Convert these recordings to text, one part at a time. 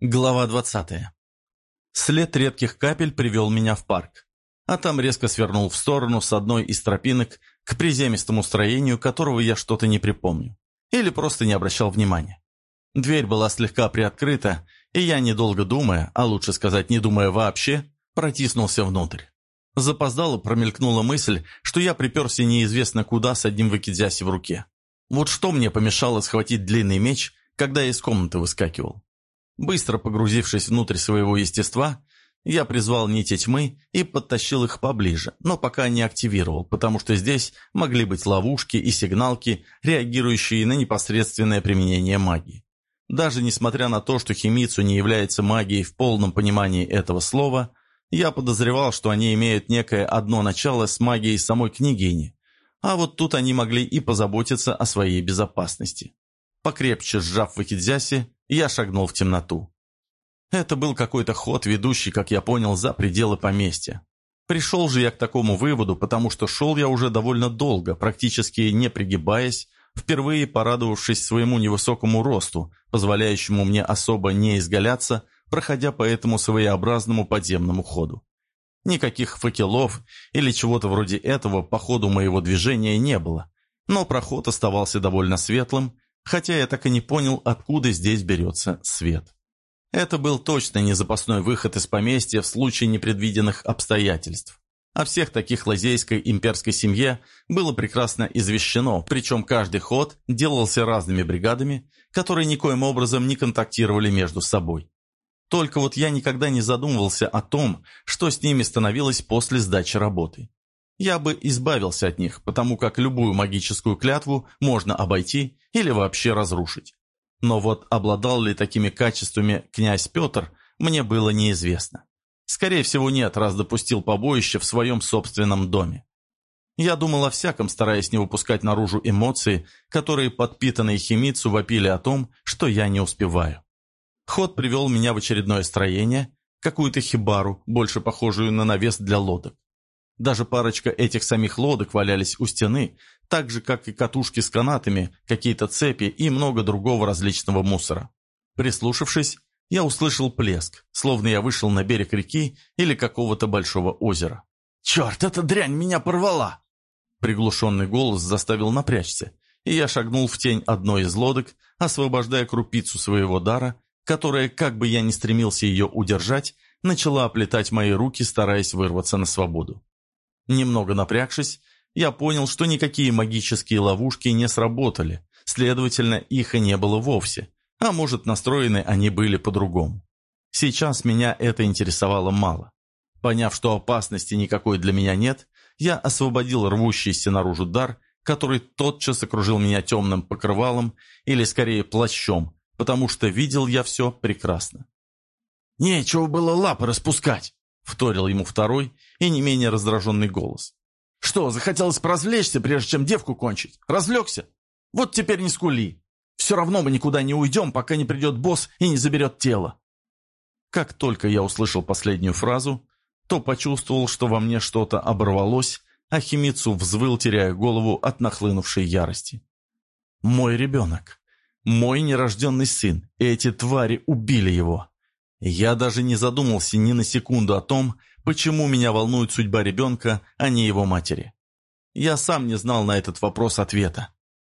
Глава 20. След редких капель привел меня в парк, а там резко свернул в сторону с одной из тропинок к приземистому строению, которого я что-то не припомню. Или просто не обращал внимания. Дверь была слегка приоткрыта, и я, недолго думая, а лучше сказать, не думая вообще, протиснулся внутрь. Запоздало промелькнула мысль, что я приперся неизвестно куда с одним вакидзяси в руке. Вот что мне помешало схватить длинный меч, когда я из комнаты выскакивал. Быстро погрузившись внутрь своего естества, я призвал нити тьмы и подтащил их поближе, но пока не активировал, потому что здесь могли быть ловушки и сигналки, реагирующие на непосредственное применение магии. Даже несмотря на то, что химицу не является магией в полном понимании этого слова, я подозревал, что они имеют некое одно начало с магией самой княгини, а вот тут они могли и позаботиться о своей безопасности. Покрепче сжав Вакидзяси, я шагнул в темноту. Это был какой-то ход, ведущий, как я понял, за пределы поместья. Пришел же я к такому выводу, потому что шел я уже довольно долго, практически не пригибаясь, впервые порадовавшись своему невысокому росту, позволяющему мне особо не изгаляться, проходя по этому своеобразному подземному ходу. Никаких факелов или чего-то вроде этого по ходу моего движения не было, но проход оставался довольно светлым, хотя я так и не понял, откуда здесь берется свет. Это был точно не запасной выход из поместья в случае непредвиденных обстоятельств. О всех таких лазейской имперской семье было прекрасно извещено, причем каждый ход делался разными бригадами, которые никоим образом не контактировали между собой. Только вот я никогда не задумывался о том, что с ними становилось после сдачи работы я бы избавился от них, потому как любую магическую клятву можно обойти или вообще разрушить. Но вот обладал ли такими качествами князь Петр, мне было неизвестно. Скорее всего нет, раз допустил побоище в своем собственном доме. Я думал о всяком, стараясь не выпускать наружу эмоции, которые, подпитанные химицу, вопили о том, что я не успеваю. Ход привел меня в очередное строение, какую-то хибару, больше похожую на навес для лодок. Даже парочка этих самих лодок валялись у стены, так же, как и катушки с канатами, какие-то цепи и много другого различного мусора. Прислушавшись, я услышал плеск, словно я вышел на берег реки или какого-то большого озера. «Черт, эта дрянь меня порвала!» Приглушенный голос заставил напрячься, и я шагнул в тень одной из лодок, освобождая крупицу своего дара, которая, как бы я ни стремился ее удержать, начала оплетать мои руки, стараясь вырваться на свободу. Немного напрягшись, я понял, что никакие магические ловушки не сработали, следовательно, их и не было вовсе, а может, настроены они были по-другому. Сейчас меня это интересовало мало. Поняв, что опасности никакой для меня нет, я освободил рвущийся наружу дар, который тотчас окружил меня темным покрывалом, или скорее плащом, потому что видел я все прекрасно. «Нечего было лапы распускать!» Вторил ему второй и не менее раздраженный голос. «Что, захотелось поразвлечься, прежде чем девку кончить? Развлекся? Вот теперь не скули. Все равно мы никуда не уйдем, пока не придет босс и не заберет тело». Как только я услышал последнюю фразу, то почувствовал, что во мне что-то оборвалось, а Химицу взвыл, теряя голову от нахлынувшей ярости. «Мой ребенок. Мой нерожденный сын. И эти твари убили его. Я даже не задумался ни на секунду о том, почему меня волнует судьба ребенка, а не его матери. Я сам не знал на этот вопрос ответа.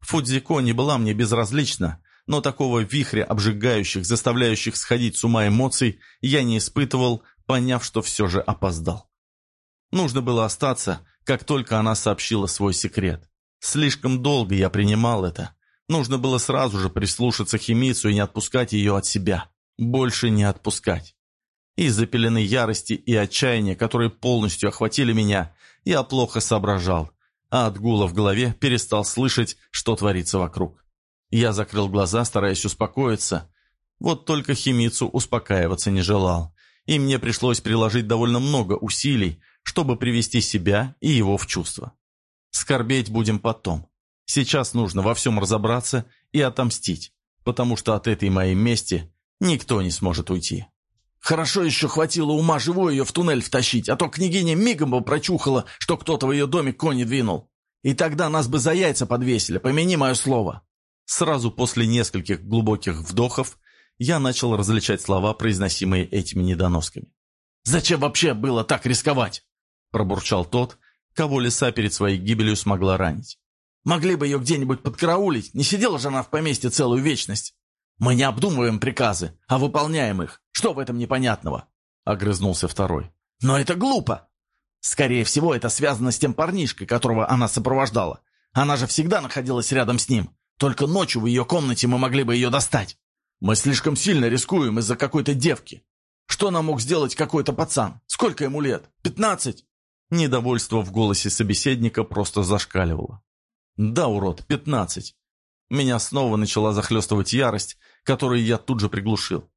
Фудзико не была мне безразлична, но такого вихря обжигающих, заставляющих сходить с ума эмоций я не испытывал, поняв, что все же опоздал. Нужно было остаться, как только она сообщила свой секрет. Слишком долго я принимал это. Нужно было сразу же прислушаться к Химицу и не отпускать ее от себя больше не отпускать. Из-за пелены ярости и отчаяния, которые полностью охватили меня, я плохо соображал, а от гула в голове перестал слышать, что творится вокруг. Я закрыл глаза, стараясь успокоиться. Вот только Химицу успокаиваться не желал, и мне пришлось приложить довольно много усилий, чтобы привести себя и его в чувство. Скорбеть будем потом. Сейчас нужно во всем разобраться и отомстить, потому что от этой моей мести Никто не сможет уйти. Хорошо еще хватило ума живой ее в туннель втащить, а то княгиня мигом бы прочухала, что кто-то в ее доме кони двинул. И тогда нас бы за яйца подвесили, помяни мое слово. Сразу после нескольких глубоких вдохов я начал различать слова, произносимые этими недоносками. «Зачем вообще было так рисковать?» – пробурчал тот, кого лиса перед своей гибелью смогла ранить. «Могли бы ее где-нибудь подкараулить, не сидела же она в поместье целую вечность. Мы не обдумываем приказы, а выполняем их. Что в этом непонятного?» – огрызнулся второй. «Но это глупо!» «Скорее всего, это связано с тем парнишкой, которого она сопровождала. Она же всегда находилась рядом с ним. Только ночью в ее комнате мы могли бы ее достать. Мы слишком сильно рискуем из-за какой-то девки. Что нам мог сделать какой-то пацан? Сколько ему лет? Пятнадцать?» Недовольство в голосе собеседника просто зашкаливало. «Да, урод, пятнадцать». Меня снова начала захлестывать ярость, которую я тут же приглушил.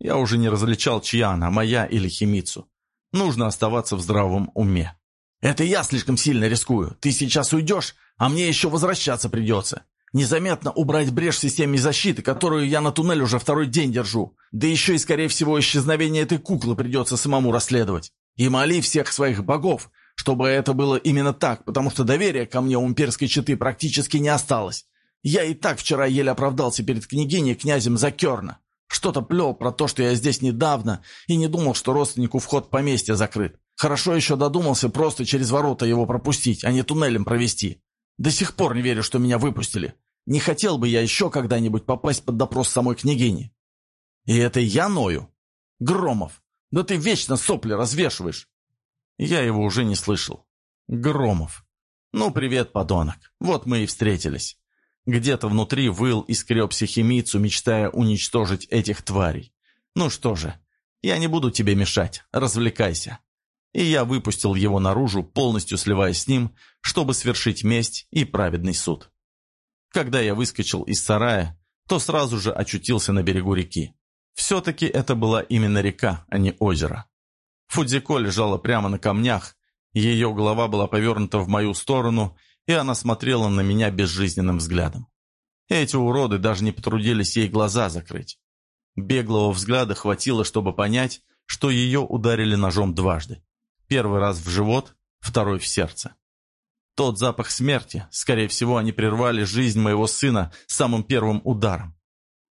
Я уже не различал, чья она, моя или химицу. Нужно оставаться в здравом уме. «Это я слишком сильно рискую. Ты сейчас уйдешь, а мне еще возвращаться придется. Незаметно убрать брешь в системе защиты, которую я на туннель уже второй день держу. Да еще и, скорее всего, исчезновение этой куклы придется самому расследовать. И моли всех своих богов, чтобы это было именно так, потому что доверия ко мне у имперской четы практически не осталось. Я и так вчера еле оправдался перед княгиней князем Закерна. Что-то плел про то, что я здесь недавно, и не думал, что родственнику вход в поместье закрыт. Хорошо еще додумался просто через ворота его пропустить, а не туннелем провести. До сих пор не верю, что меня выпустили. Не хотел бы я еще когда-нибудь попасть под допрос самой княгини. И это я ною? Громов, да ты вечно сопли развешиваешь. Я его уже не слышал. Громов. Ну, привет, подонок. Вот мы и встретились. Где-то внутри выл и скребся химицу, мечтая уничтожить этих тварей. Ну что же, я не буду тебе мешать, развлекайся. И я выпустил его наружу, полностью сливаясь с ним, чтобы свершить месть и праведный суд. Когда я выскочил из сарая, то сразу же очутился на берегу реки. Все-таки это была именно река, а не озеро. Фудзико лежала прямо на камнях, ее голова была повернута в мою сторону, и она смотрела на меня безжизненным взглядом. Эти уроды даже не потрудились ей глаза закрыть. Беглого взгляда хватило, чтобы понять, что ее ударили ножом дважды. Первый раз в живот, второй в сердце. Тот запах смерти, скорее всего, они прервали жизнь моего сына самым первым ударом.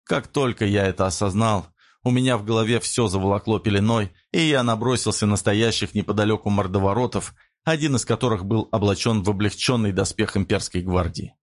Как только я это осознал, у меня в голове все заволокло пеленой, и я набросился на стоящих неподалеку мордоворотов, один из которых был облачен в облегченный доспех имперской гвардии.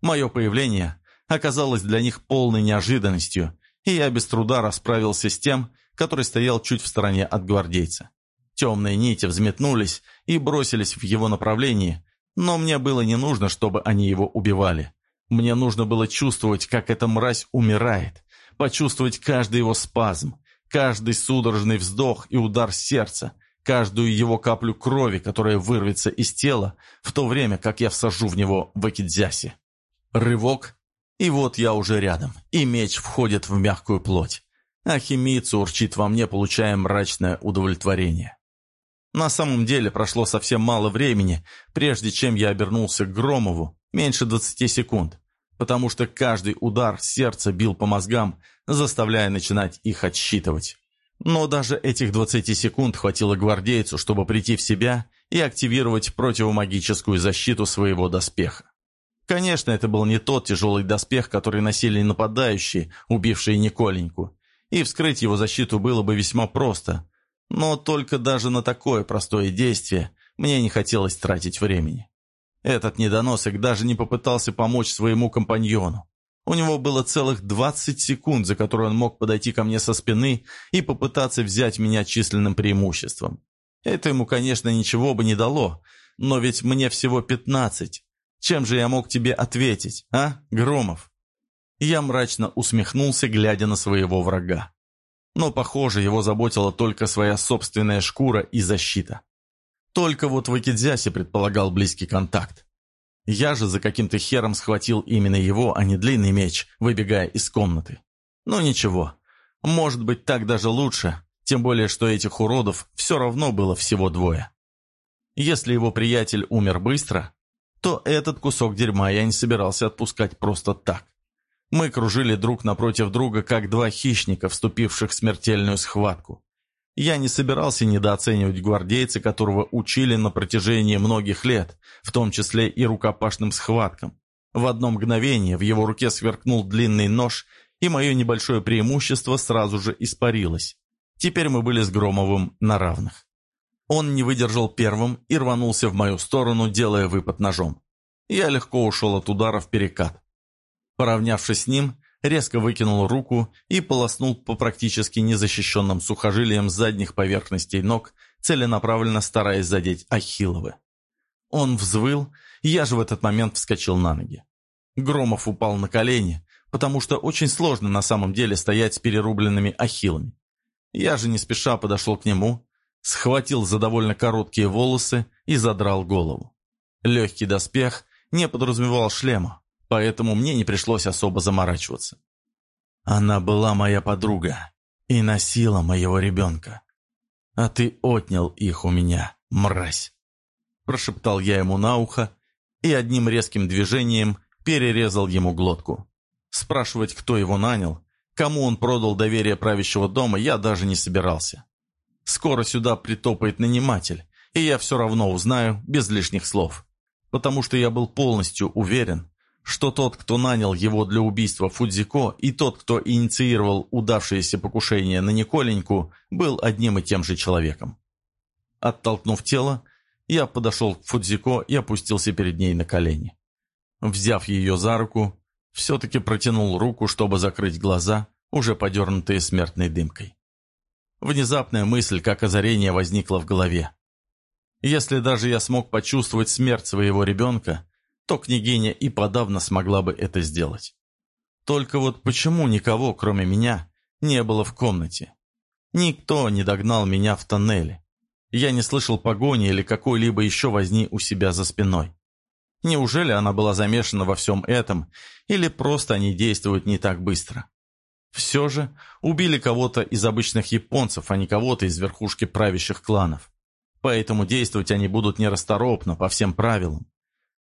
Мое появление оказалось для них полной неожиданностью, и я без труда расправился с тем, который стоял чуть в стороне от гвардейца. Темные нити взметнулись и бросились в его направлении, но мне было не нужно, чтобы они его убивали. Мне нужно было чувствовать, как эта мразь умирает, почувствовать каждый его спазм, каждый судорожный вздох и удар сердца, каждую его каплю крови, которая вырвется из тела, в то время, как я всажу в него вакидзяси. Рывок, и вот я уже рядом, и меч входит в мягкую плоть. А урчит во мне, получая мрачное удовлетворение. На самом деле прошло совсем мало времени, прежде чем я обернулся к Громову, меньше 20 секунд, потому что каждый удар сердца бил по мозгам, заставляя начинать их отсчитывать. Но даже этих 20 секунд хватило гвардейцу, чтобы прийти в себя и активировать противомагическую защиту своего доспеха. Конечно, это был не тот тяжелый доспех, который носили нападающие, убившие Николеньку, и вскрыть его защиту было бы весьма просто, но только даже на такое простое действие мне не хотелось тратить времени. Этот недоносок даже не попытался помочь своему компаньону. У него было целых 20 секунд, за которые он мог подойти ко мне со спины и попытаться взять меня численным преимуществом. Это ему, конечно, ничего бы не дало, но ведь мне всего 15. Чем же я мог тебе ответить, а, Громов? Я мрачно усмехнулся, глядя на своего врага. Но, похоже, его заботила только своя собственная шкура и защита. Только вот в Акидзясе предполагал близкий контакт. Я же за каким-то хером схватил именно его, а не длинный меч, выбегая из комнаты. Но ничего, может быть так даже лучше, тем более что этих уродов все равно было всего двое. Если его приятель умер быстро, то этот кусок дерьма я не собирался отпускать просто так. Мы кружили друг напротив друга, как два хищника, вступивших в смертельную схватку. Я не собирался недооценивать гвардейца, которого учили на протяжении многих лет, в том числе и рукопашным схваткам. В одно мгновение в его руке сверкнул длинный нож, и мое небольшое преимущество сразу же испарилось. Теперь мы были с Громовым на равных. Он не выдержал первым и рванулся в мою сторону, делая выпад ножом. Я легко ушел от удара в перекат. Поравнявшись с ним, резко выкинул руку и полоснул по практически незащищенным сухожилиям задних поверхностей ног, целенаправленно стараясь задеть Ахилловы. Он взвыл, я же в этот момент вскочил на ноги. Громов упал на колени, потому что очень сложно на самом деле стоять с перерубленными ахиллами. Я же не спеша подошел к нему, схватил за довольно короткие волосы и задрал голову. Легкий доспех не подразумевал шлема, поэтому мне не пришлось особо заморачиваться. Она была моя подруга и носила моего ребенка. А ты отнял их у меня, мразь. Прошептал я ему на ухо и одним резким движением перерезал ему глотку. Спрашивать, кто его нанял, кому он продал доверие правящего дома, я даже не собирался. Скоро сюда притопает наниматель, и я все равно узнаю без лишних слов. Потому что я был полностью уверен, что тот, кто нанял его для убийства Фудзико, и тот, кто инициировал удавшееся покушение на Николеньку, был одним и тем же человеком. Оттолкнув тело, я подошел к Фудзико и опустился перед ней на колени. Взяв ее за руку, все-таки протянул руку, чтобы закрыть глаза, уже подернутые смертной дымкой. Внезапная мысль, как озарение, возникла в голове. Если даже я смог почувствовать смерть своего ребенка, то княгиня и подавно смогла бы это сделать. Только вот почему никого, кроме меня, не было в комнате? Никто не догнал меня в тоннеле. Я не слышал погони или какой-либо еще возни у себя за спиной. Неужели она была замешана во всем этом, или просто они действуют не так быстро? Все же убили кого-то из обычных японцев, а не кого-то из верхушки правящих кланов. Поэтому действовать они будут нерасторопно, по всем правилам.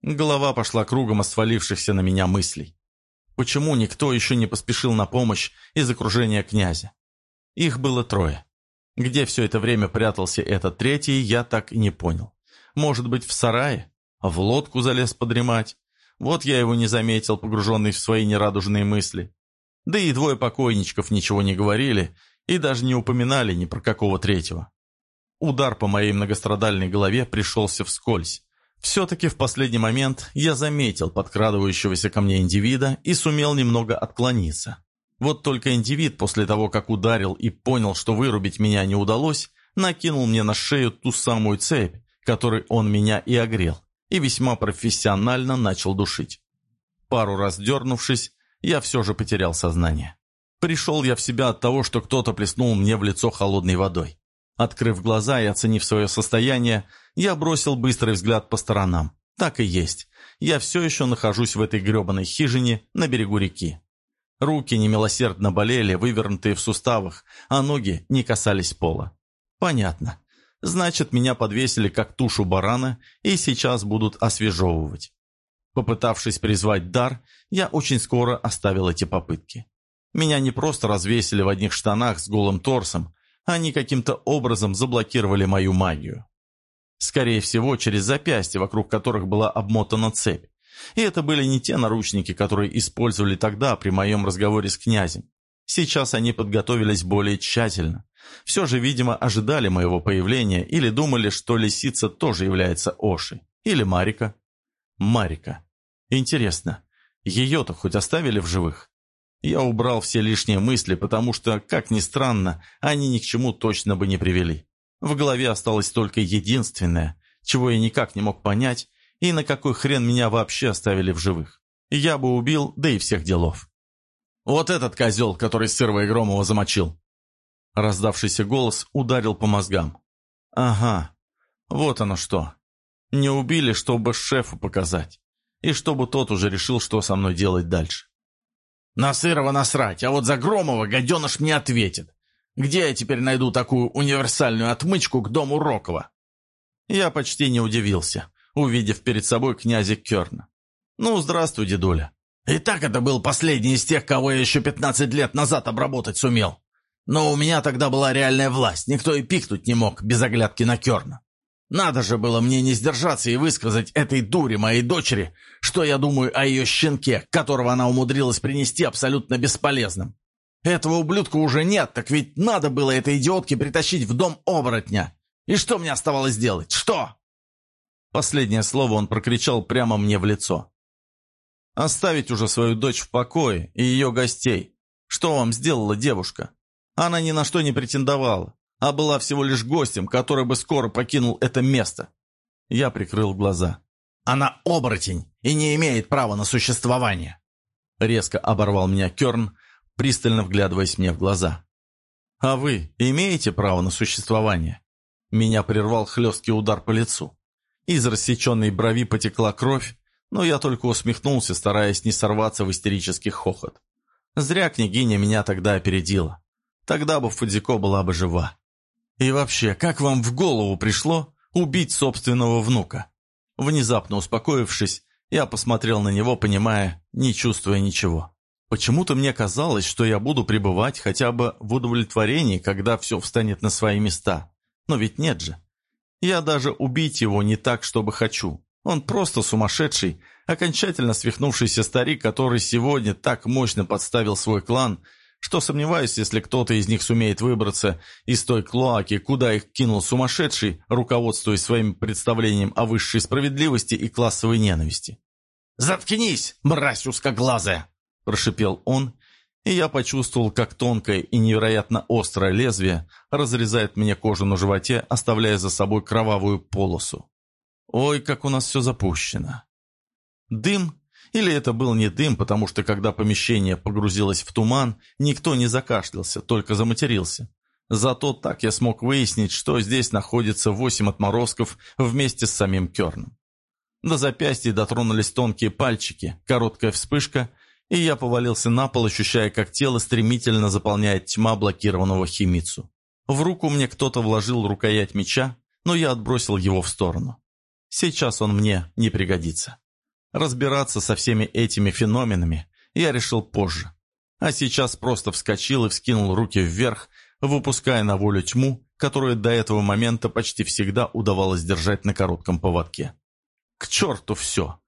Голова пошла кругом от на меня мыслей. Почему никто еще не поспешил на помощь из окружения князя? Их было трое. Где все это время прятался этот третий, я так и не понял. Может быть, в сарае? В лодку залез подремать? Вот я его не заметил, погруженный в свои нерадужные мысли. Да и двое покойничков ничего не говорили и даже не упоминали ни про какого третьего. Удар по моей многострадальной голове пришелся вскользь. Все-таки в последний момент я заметил подкрадывающегося ко мне индивида и сумел немного отклониться. Вот только индивид после того, как ударил и понял, что вырубить меня не удалось, накинул мне на шею ту самую цепь, которой он меня и огрел, и весьма профессионально начал душить. Пару раз дернувшись, я все же потерял сознание. Пришел я в себя от того, что кто-то плеснул мне в лицо холодной водой. Открыв глаза и оценив свое состояние, я бросил быстрый взгляд по сторонам. Так и есть. Я все еще нахожусь в этой гребаной хижине на берегу реки. Руки немилосердно болели, вывернутые в суставах, а ноги не касались пола. Понятно. Значит, меня подвесили как тушу барана и сейчас будут освежевывать. Попытавшись призвать дар, я очень скоро оставил эти попытки. Меня не просто развесили в одних штанах с голым торсом, они каким-то образом заблокировали мою магию. Скорее всего, через запястья, вокруг которых была обмотана цепь. И это были не те наручники, которые использовали тогда при моем разговоре с князем. Сейчас они подготовились более тщательно. Все же, видимо, ожидали моего появления или думали, что лисица тоже является Ошей. Или Марика. Марика. Интересно, ее-то хоть оставили в живых? Я убрал все лишние мысли, потому что, как ни странно, они ни к чему точно бы не привели. В голове осталось только единственное, чего я никак не мог понять, и на какой хрен меня вообще оставили в живых. Я бы убил, да и всех делов. «Вот этот козел, который Сырва и Громова замочил!» Раздавшийся голос ударил по мозгам. «Ага, вот оно что. Не убили, чтобы шефу показать. И чтобы тот уже решил, что со мной делать дальше. На Сырова насрать, а вот за Громова гаденыш мне ответит. Где я теперь найду такую универсальную отмычку к дому Рокова? Я почти не удивился, увидев перед собой князя Керна. Ну, здравствуй, дедуля. И так это был последний из тех, кого я еще пятнадцать лет назад обработать сумел. Но у меня тогда была реальная власть, никто и пикнуть не мог без оглядки на Керна. Надо же было мне не сдержаться и высказать этой дуре моей дочери, что я думаю о ее щенке, которого она умудрилась принести абсолютно бесполезным. Этого ублюдка уже нет, так ведь надо было этой идиотке притащить в дом оборотня. И что мне оставалось делать? Что?» Последнее слово он прокричал прямо мне в лицо. «Оставить уже свою дочь в покое и ее гостей. Что вам сделала девушка? Она ни на что не претендовала, а была всего лишь гостем, который бы скоро покинул это место». Я прикрыл глаза. «Она оборотень и не имеет права на существование!» Резко оборвал меня Керн, пристально вглядываясь мне в глаза. «А вы имеете право на существование?» Меня прервал хлесткий удар по лицу. Из рассеченной брови потекла кровь, но я только усмехнулся, стараясь не сорваться в истерический хохот. Зря княгиня меня тогда опередила. Тогда бы Фудзико была бы жива. И вообще, как вам в голову пришло убить собственного внука? Внезапно успокоившись, я посмотрел на него, понимая, не чувствуя ничего. Почему-то мне казалось, что я буду пребывать хотя бы в удовлетворении, когда все встанет на свои места. Но ведь нет же. Я даже убить его не так, чтобы хочу. Он просто сумасшедший, окончательно свихнувшийся старик, который сегодня так мощно подставил свой клан, что сомневаюсь, если кто-то из них сумеет выбраться из той клоаки, куда их кинул сумасшедший, руководствуясь своим представлением о высшей справедливости и классовой ненависти. «Заткнись, мразь узкоглазая!» – прошипел он и я почувствовал, как тонкое и невероятно острое лезвие разрезает мне кожу на животе, оставляя за собой кровавую полосу. Ой, как у нас все запущено. Дым? Или это был не дым, потому что когда помещение погрузилось в туман, никто не закашлялся, только заматерился. Зато так я смог выяснить, что здесь находится восемь отморозков вместе с самим Керном. До запястья дотронулись тонкие пальчики, короткая вспышка — и я повалился на пол, ощущая, как тело стремительно заполняет тьма блокированного химицу. В руку мне кто-то вложил рукоять меча, но я отбросил его в сторону. Сейчас он мне не пригодится. Разбираться со всеми этими феноменами я решил позже. А сейчас просто вскочил и вскинул руки вверх, выпуская на волю тьму, которую до этого момента почти всегда удавалось держать на коротком поводке. К черту все!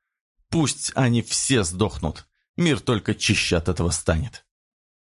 Пусть они все сдохнут, Мир только чище от этого станет.